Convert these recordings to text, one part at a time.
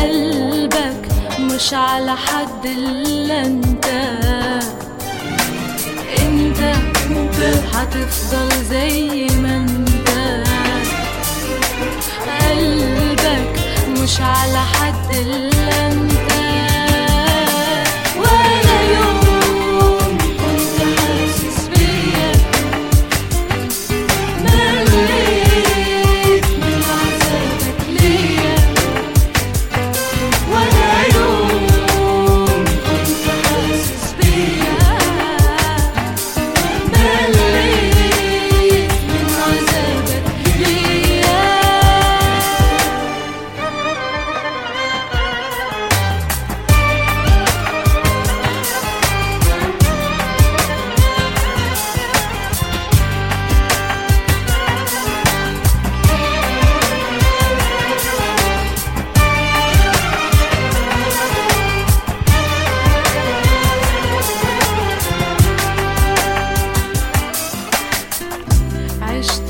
قلبك مش على حد إلا أنت. أنت هتفضل زي ما أنت. قلبك مش على حد إلا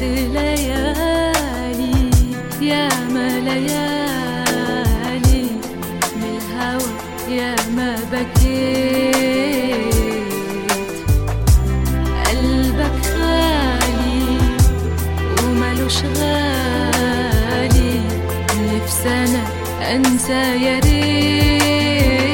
ليالي يا يا ما بكيت. قلبك خالي وملوش غالي نفسي أنا أنسى يا ريت.